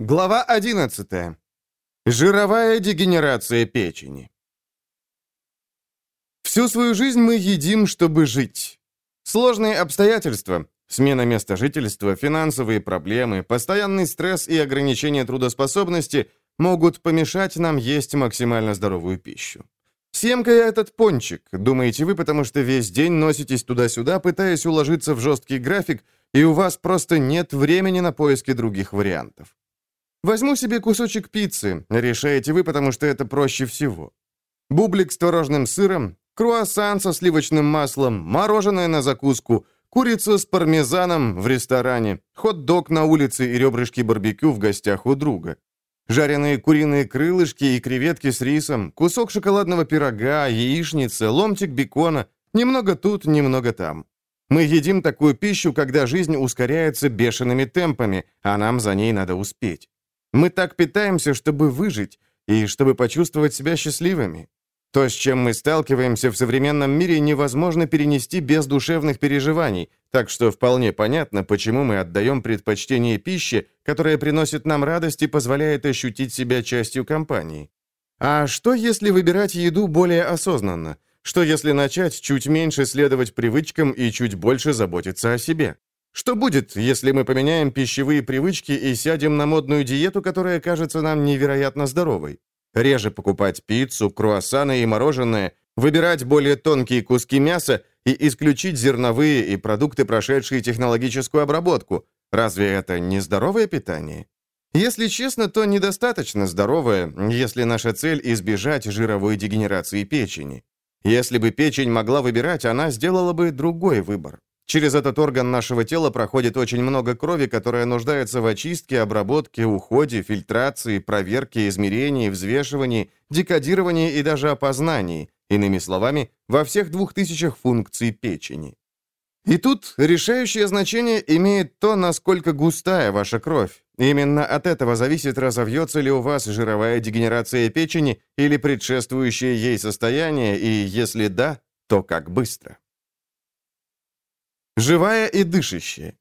Глава 11. Жировая дегенерация печени. Всю свою жизнь мы едим, чтобы жить. Сложные обстоятельства, смена места жительства, финансовые проблемы, постоянный стресс и ограничение трудоспособности могут помешать нам есть максимально здоровую пищу. Съем-ка я этот пончик, думаете вы, потому что весь день носитесь туда-сюда, пытаясь уложиться в жесткий график, и у вас просто нет времени на поиски других вариантов. Возьму себе кусочек пиццы, решаете вы, потому что это проще всего. Бублик с творожным сыром, круассан со сливочным маслом, мороженое на закуску, курица с пармезаном в ресторане, хот-дог на улице и ребрышки барбекю в гостях у друга. Жареные куриные крылышки и креветки с рисом, кусок шоколадного пирога, яичница, ломтик бекона, немного тут, немного там. Мы едим такую пищу, когда жизнь ускоряется бешеными темпами, а нам за ней надо успеть. Мы так питаемся, чтобы выжить и чтобы почувствовать себя счастливыми. То, с чем мы сталкиваемся в современном мире, невозможно перенести без душевных переживаний, так что вполне понятно, почему мы отдаем предпочтение пище, которая приносит нам радость и позволяет ощутить себя частью компании. А что, если выбирать еду более осознанно? Что, если начать чуть меньше следовать привычкам и чуть больше заботиться о себе? Что будет, если мы поменяем пищевые привычки и сядем на модную диету, которая кажется нам невероятно здоровой? Реже покупать пиццу, круассаны и мороженое, выбирать более тонкие куски мяса и исключить зерновые и продукты, прошедшие технологическую обработку. Разве это не здоровое питание? Если честно, то недостаточно здоровое, если наша цель – избежать жировой дегенерации печени. Если бы печень могла выбирать, она сделала бы другой выбор. Через этот орган нашего тела проходит очень много крови, которая нуждается в очистке, обработке, уходе, фильтрации, проверке, измерении, взвешивании, декодировании и даже опознании, иными словами, во всех двух тысячах функций печени. И тут решающее значение имеет то, насколько густая ваша кровь. Именно от этого зависит, разовьется ли у вас жировая дегенерация печени или предшествующее ей состояние, и если да, то как быстро. Живая и дышащая.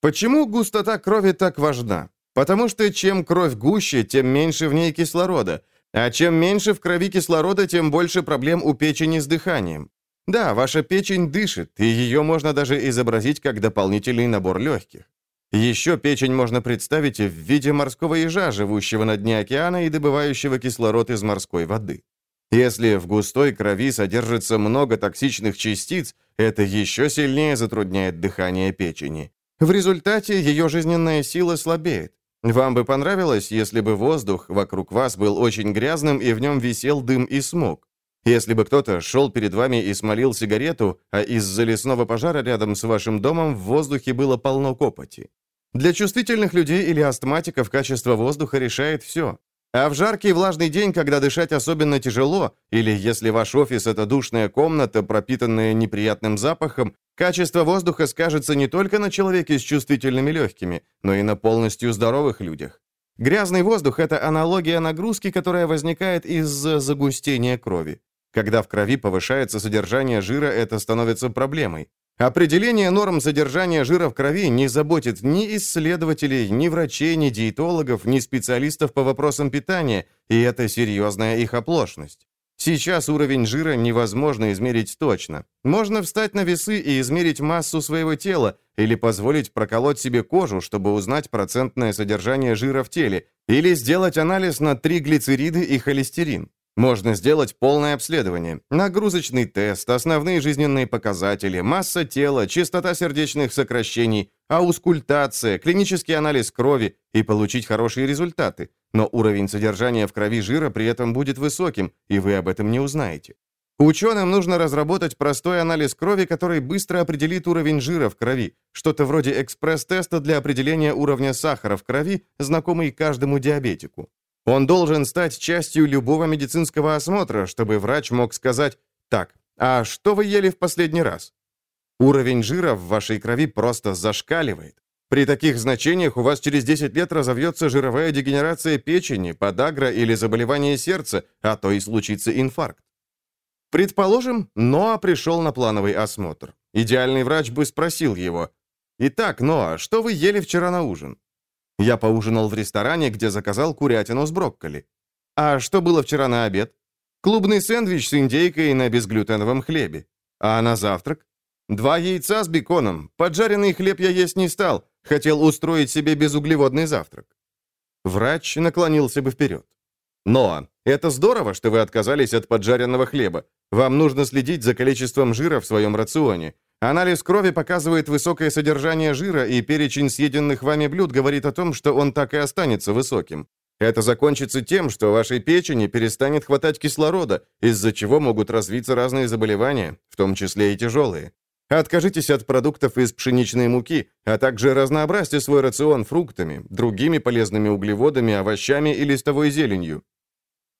Почему густота крови так важна? Потому что чем кровь гуще, тем меньше в ней кислорода, а чем меньше в крови кислорода, тем больше проблем у печени с дыханием. Да, ваша печень дышит, и ее можно даже изобразить как дополнительный набор легких. Еще печень можно представить в виде морского ежа, живущего на дне океана и добывающего кислород из морской воды. Если в густой крови содержится много токсичных частиц, это еще сильнее затрудняет дыхание печени. В результате ее жизненная сила слабеет. Вам бы понравилось, если бы воздух вокруг вас был очень грязным и в нем висел дым и смог. Если бы кто-то шел перед вами и смолил сигарету, а из-за лесного пожара рядом с вашим домом в воздухе было полно копоти. Для чувствительных людей или астматиков качество воздуха решает все. А в жаркий влажный день, когда дышать особенно тяжело, или если ваш офис – это душная комната, пропитанная неприятным запахом, качество воздуха скажется не только на человеке с чувствительными легкими, но и на полностью здоровых людях. Грязный воздух – это аналогия нагрузки, которая возникает из-за загустения крови. Когда в крови повышается содержание жира, это становится проблемой. Определение норм содержания жира в крови не заботит ни исследователей, ни врачей, ни диетологов, ни специалистов по вопросам питания, и это серьезная их оплошность. Сейчас уровень жира невозможно измерить точно. Можно встать на весы и измерить массу своего тела, или позволить проколоть себе кожу, чтобы узнать процентное содержание жира в теле, или сделать анализ на триглицериды и холестерин. Можно сделать полное обследование, нагрузочный тест, основные жизненные показатели, масса тела, частота сердечных сокращений, аускультация, клинический анализ крови и получить хорошие результаты. Но уровень содержания в крови жира при этом будет высоким, и вы об этом не узнаете. Ученым нужно разработать простой анализ крови, который быстро определит уровень жира в крови, что-то вроде экспресс-теста для определения уровня сахара в крови, знакомый каждому диабетику. Он должен стать частью любого медицинского осмотра, чтобы врач мог сказать «Так, а что вы ели в последний раз?» Уровень жира в вашей крови просто зашкаливает. При таких значениях у вас через 10 лет разовьется жировая дегенерация печени, подагра или заболевание сердца, а то и случится инфаркт. Предположим, Ноа пришел на плановый осмотр. Идеальный врач бы спросил его, «Итак, Ноа, что вы ели вчера на ужин?» Я поужинал в ресторане, где заказал курятину с брокколи. А что было вчера на обед? Клубный сэндвич с индейкой на безглютеновом хлебе. А на завтрак? Два яйца с беконом. Поджаренный хлеб я есть не стал. Хотел устроить себе безуглеводный завтрак. Врач наклонился бы вперед. Но это здорово, что вы отказались от поджаренного хлеба. Вам нужно следить за количеством жира в своем рационе. Анализ крови показывает высокое содержание жира, и перечень съеденных вами блюд говорит о том, что он так и останется высоким. Это закончится тем, что вашей печени перестанет хватать кислорода, из-за чего могут развиться разные заболевания, в том числе и тяжелые. Откажитесь от продуктов из пшеничной муки, а также разнообразьте свой рацион фруктами, другими полезными углеводами, овощами и листовой зеленью.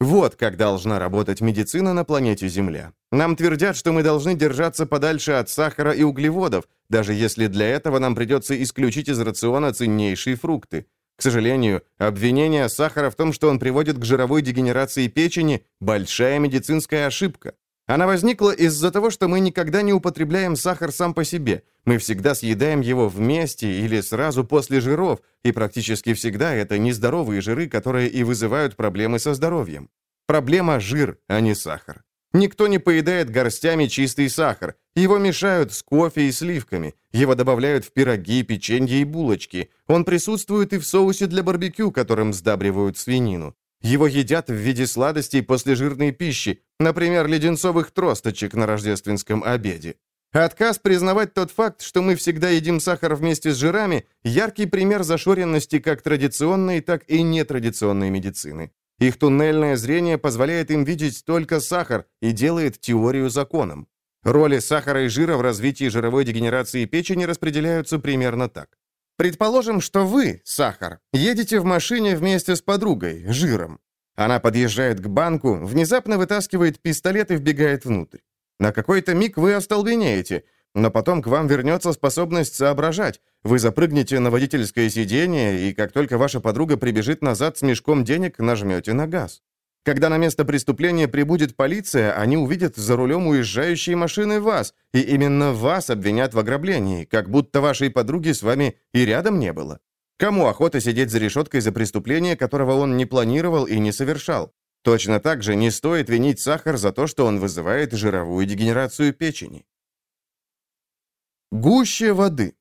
Вот как должна работать медицина на планете Земля. Нам твердят, что мы должны держаться подальше от сахара и углеводов, даже если для этого нам придется исключить из рациона ценнейшие фрукты. К сожалению, обвинение сахара в том, что он приводит к жировой дегенерации печени – большая медицинская ошибка. Она возникла из-за того, что мы никогда не употребляем сахар сам по себе. Мы всегда съедаем его вместе или сразу после жиров, и практически всегда это нездоровые жиры, которые и вызывают проблемы со здоровьем. Проблема – жир, а не сахар. Никто не поедает горстями чистый сахар. Его мешают с кофе и сливками. Его добавляют в пироги, печенье и булочки. Он присутствует и в соусе для барбекю, которым сдабривают свинину. Его едят в виде сладостей после жирной пищи, например, леденцовых тросточек на рождественском обеде. Отказ признавать тот факт, что мы всегда едим сахар вместе с жирами, яркий пример зашоренности как традиционной, так и нетрадиционной медицины. Их туннельное зрение позволяет им видеть только сахар и делает теорию законом. Роли сахара и жира в развитии жировой дегенерации печени распределяются примерно так. Предположим, что вы, сахар, едете в машине вместе с подругой, жиром. Она подъезжает к банку, внезапно вытаскивает пистолет и вбегает внутрь. На какой-то миг вы остолбенеете, но потом к вам вернется способность соображать. Вы запрыгнете на водительское сиденье, и как только ваша подруга прибежит назад с мешком денег, нажмете на газ. Когда на место преступления прибудет полиция, они увидят за рулем уезжающие машины вас, и именно вас обвинят в ограблении, как будто вашей подруги с вами и рядом не было. Кому охота сидеть за решеткой за преступление, которого он не планировал и не совершал? Точно так же не стоит винить сахар за то, что он вызывает жировую дегенерацию печени. Гуще воды.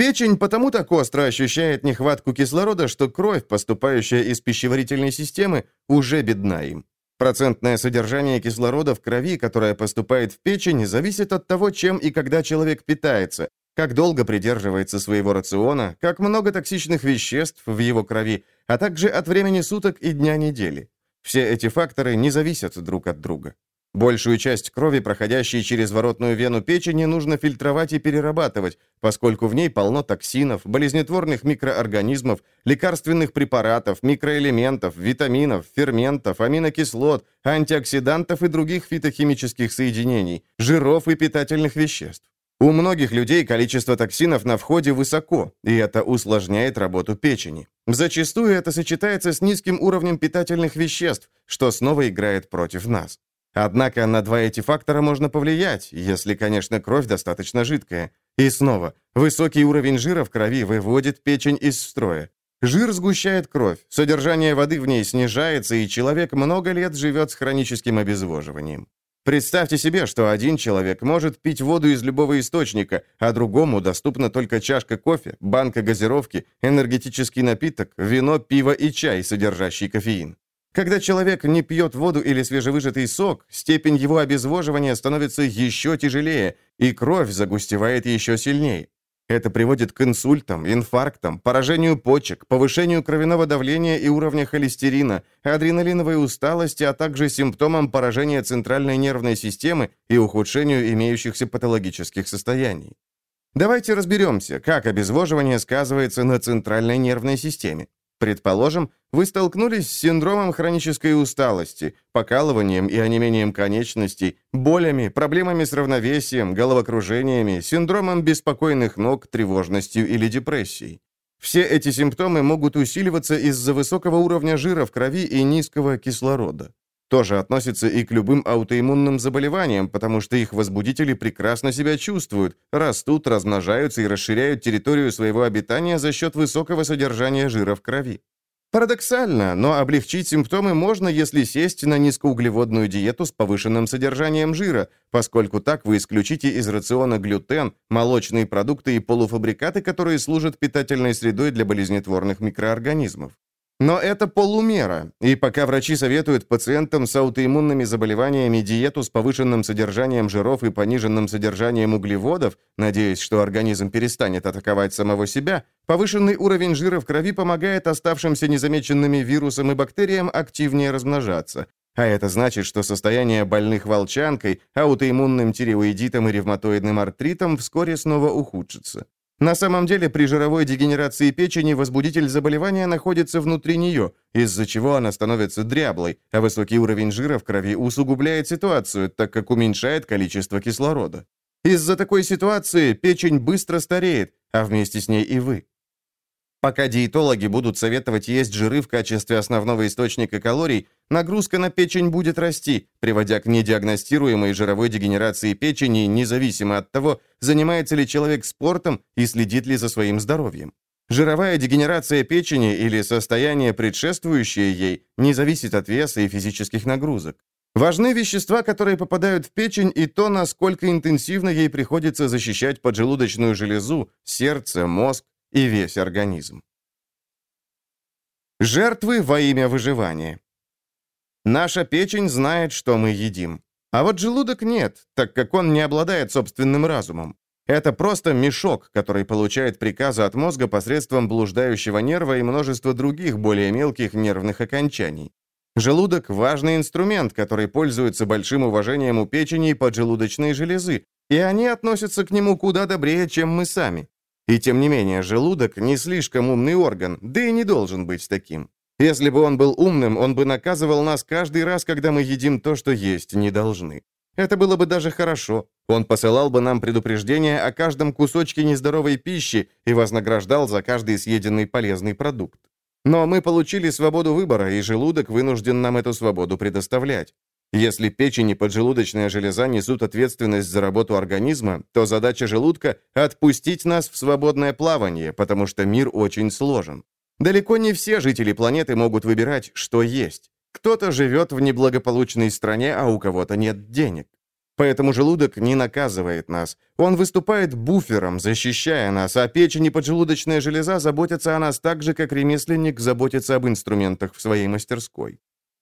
Печень потому так остро ощущает нехватку кислорода, что кровь, поступающая из пищеварительной системы, уже бедна им. Процентное содержание кислорода в крови, которое поступает в печень, зависит от того, чем и когда человек питается, как долго придерживается своего рациона, как много токсичных веществ в его крови, а также от времени суток и дня недели. Все эти факторы не зависят друг от друга. Большую часть крови, проходящей через воротную вену печени, нужно фильтровать и перерабатывать, поскольку в ней полно токсинов, болезнетворных микроорганизмов, лекарственных препаратов, микроэлементов, витаминов, ферментов, аминокислот, антиоксидантов и других фитохимических соединений, жиров и питательных веществ. У многих людей количество токсинов на входе высоко, и это усложняет работу печени. Зачастую это сочетается с низким уровнем питательных веществ, что снова играет против нас. Однако на два эти фактора можно повлиять, если, конечно, кровь достаточно жидкая. И снова, высокий уровень жира в крови выводит печень из строя. Жир сгущает кровь, содержание воды в ней снижается, и человек много лет живет с хроническим обезвоживанием. Представьте себе, что один человек может пить воду из любого источника, а другому доступна только чашка кофе, банка газировки, энергетический напиток, вино, пиво и чай, содержащий кофеин. Когда человек не пьет воду или свежевыжатый сок, степень его обезвоживания становится еще тяжелее, и кровь загустевает еще сильнее. Это приводит к инсультам, инфарктам, поражению почек, повышению кровяного давления и уровня холестерина, адреналиновой усталости, а также симптомам поражения центральной нервной системы и ухудшению имеющихся патологических состояний. Давайте разберемся, как обезвоживание сказывается на центральной нервной системе. Предположим, вы столкнулись с синдромом хронической усталости, покалыванием и онемением конечностей, болями, проблемами с равновесием, головокружениями, синдромом беспокойных ног, тревожностью или депрессией. Все эти симптомы могут усиливаться из-за высокого уровня жира в крови и низкого кислорода. Тоже относится и к любым аутоиммунным заболеваниям, потому что их возбудители прекрасно себя чувствуют, растут, размножаются и расширяют территорию своего обитания за счет высокого содержания жира в крови. Парадоксально, но облегчить симптомы можно, если сесть на низкоуглеводную диету с повышенным содержанием жира, поскольку так вы исключите из рациона глютен, молочные продукты и полуфабрикаты, которые служат питательной средой для болезнетворных микроорганизмов. Но это полумера, и пока врачи советуют пациентам с аутоиммунными заболеваниями диету с повышенным содержанием жиров и пониженным содержанием углеводов, надеясь, что организм перестанет атаковать самого себя, повышенный уровень жира в крови помогает оставшимся незамеченными вирусам и бактериям активнее размножаться. А это значит, что состояние больных волчанкой, аутоиммунным тиреоидитом и ревматоидным артритом вскоре снова ухудшится. На самом деле, при жировой дегенерации печени возбудитель заболевания находится внутри нее, из-за чего она становится дряблой, а высокий уровень жира в крови усугубляет ситуацию, так как уменьшает количество кислорода. Из-за такой ситуации печень быстро стареет, а вместе с ней и вы. Пока диетологи будут советовать есть жиры в качестве основного источника калорий, нагрузка на печень будет расти, приводя к недиагностируемой жировой дегенерации печени, независимо от того, занимается ли человек спортом и следит ли за своим здоровьем. Жировая дегенерация печени или состояние, предшествующее ей, не зависит от веса и физических нагрузок. Важны вещества, которые попадают в печень, и то, насколько интенсивно ей приходится защищать поджелудочную железу, сердце, мозг, и весь организм. Жертвы во имя выживания. Наша печень знает, что мы едим. А вот желудок нет, так как он не обладает собственным разумом. Это просто мешок, который получает приказы от мозга посредством блуждающего нерва и множества других более мелких нервных окончаний. Желудок – важный инструмент, который пользуется большим уважением у печени и поджелудочной железы, и они относятся к нему куда добрее, чем мы сами. И тем не менее, желудок не слишком умный орган, да и не должен быть таким. Если бы он был умным, он бы наказывал нас каждый раз, когда мы едим то, что есть не должны. Это было бы даже хорошо. Он посылал бы нам предупреждение о каждом кусочке нездоровой пищи и вознаграждал за каждый съеденный полезный продукт. Но мы получили свободу выбора, и желудок вынужден нам эту свободу предоставлять. Если печень и поджелудочная железа несут ответственность за работу организма, то задача желудка – отпустить нас в свободное плавание, потому что мир очень сложен. Далеко не все жители планеты могут выбирать, что есть. Кто-то живет в неблагополучной стране, а у кого-то нет денег. Поэтому желудок не наказывает нас. Он выступает буфером, защищая нас, а печень и поджелудочная железа заботятся о нас так же, как ремесленник заботится об инструментах в своей мастерской.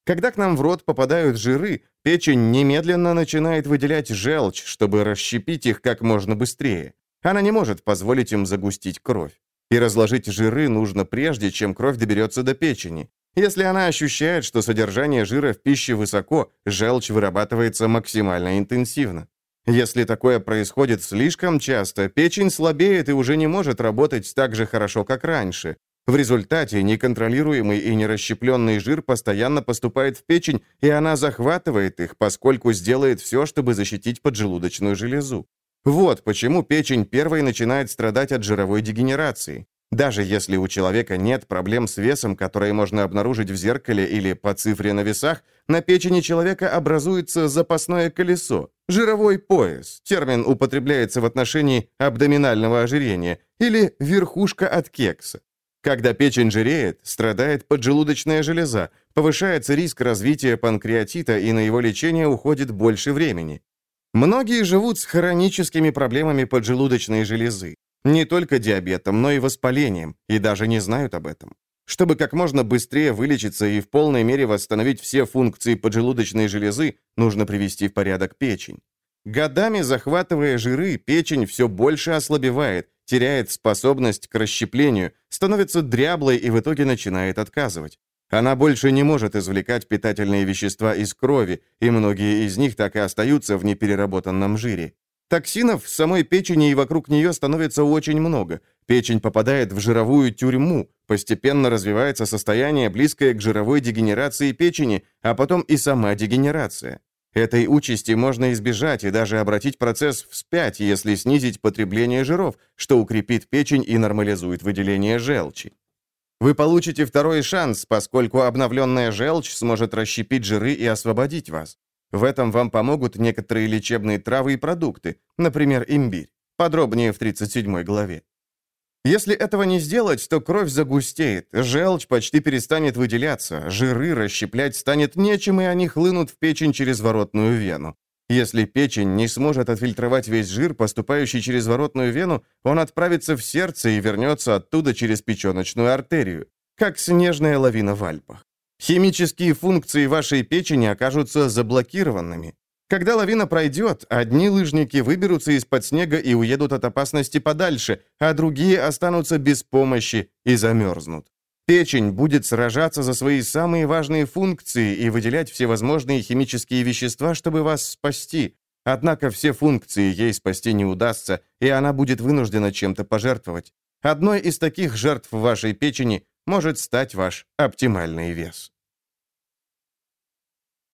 Когда к нам в рот попадают жиры, печень немедленно начинает выделять желчь, чтобы расщепить их как можно быстрее. Она не может позволить им загустить кровь. И разложить жиры нужно прежде, чем кровь доберется до печени. Если она ощущает, что содержание жира в пище высоко, желчь вырабатывается максимально интенсивно. Если такое происходит слишком часто, печень слабеет и уже не может работать так же хорошо, как раньше. В результате неконтролируемый и нерасщепленный жир постоянно поступает в печень, и она захватывает их, поскольку сделает все, чтобы защитить поджелудочную железу. Вот почему печень первой начинает страдать от жировой дегенерации. Даже если у человека нет проблем с весом, которые можно обнаружить в зеркале или по цифре на весах, на печени человека образуется запасное колесо, жировой пояс, термин употребляется в отношении абдоминального ожирения, или верхушка от кекса. Когда печень жиреет, страдает поджелудочная железа, повышается риск развития панкреатита и на его лечение уходит больше времени. Многие живут с хроническими проблемами поджелудочной железы. Не только диабетом, но и воспалением, и даже не знают об этом. Чтобы как можно быстрее вылечиться и в полной мере восстановить все функции поджелудочной железы, нужно привести в порядок печень. Годами захватывая жиры, печень все больше ослабевает, теряет способность к расщеплению, становится дряблой и в итоге начинает отказывать. Она больше не может извлекать питательные вещества из крови, и многие из них так и остаются в непереработанном жире. Токсинов в самой печени и вокруг нее становится очень много. Печень попадает в жировую тюрьму, постепенно развивается состояние, близкое к жировой дегенерации печени, а потом и сама дегенерация. Этой участи можно избежать и даже обратить процесс вспять, если снизить потребление жиров, что укрепит печень и нормализует выделение желчи. Вы получите второй шанс, поскольку обновленная желчь сможет расщепить жиры и освободить вас. В этом вам помогут некоторые лечебные травы и продукты, например, имбирь. Подробнее в 37 главе. Если этого не сделать, то кровь загустеет, желчь почти перестанет выделяться, жиры расщеплять станет нечем, и они хлынут в печень через воротную вену. Если печень не сможет отфильтровать весь жир, поступающий через воротную вену, он отправится в сердце и вернется оттуда через печеночную артерию, как снежная лавина в Альпах. Химические функции вашей печени окажутся заблокированными. Когда лавина пройдет, одни лыжники выберутся из-под снега и уедут от опасности подальше, а другие останутся без помощи и замерзнут. Печень будет сражаться за свои самые важные функции и выделять всевозможные химические вещества, чтобы вас спасти. Однако все функции ей спасти не удастся, и она будет вынуждена чем-то пожертвовать. Одной из таких жертв вашей печени может стать ваш оптимальный вес.